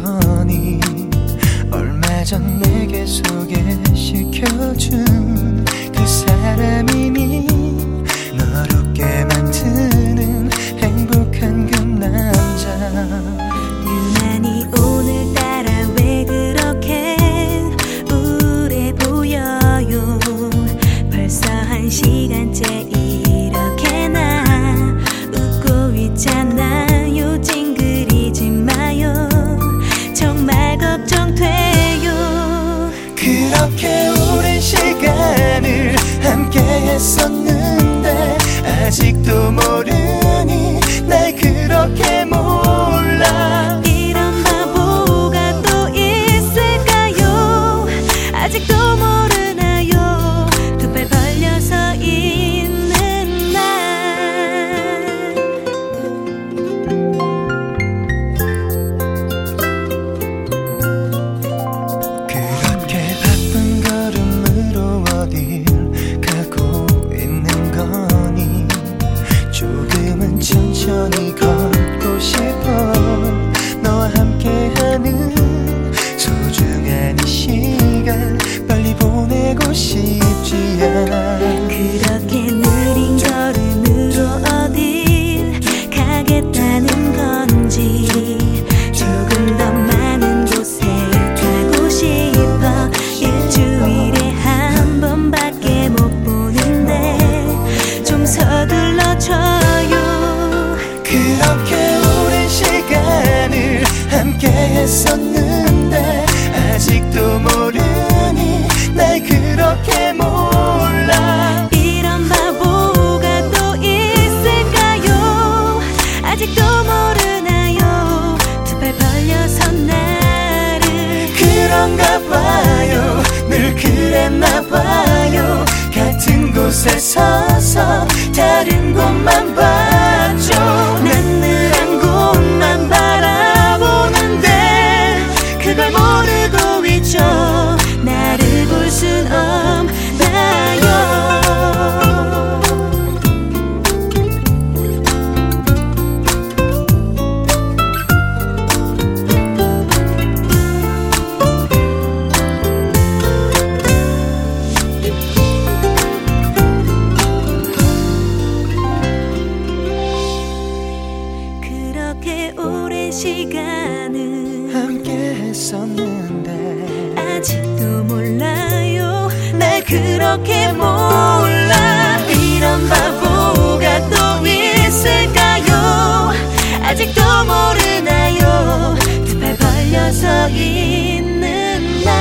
거니 얼마 전 내게 소개시켜준 listen. you 함께 했었는데 아직도 모르니 날 그렇게 몰라. 이런 바보가 또 있을까요? 아직도 모르나요? 두 발 벌려서 나를 그런가 봐요. 늘 그랬나 봐요. 같은 곳에 서서 했었는데. 아직도 몰라요. 날 그렇게 몰라. 이런 바보가 또 있을까요? 아직도 모르나요? 두 팔 벌려서 있는 날.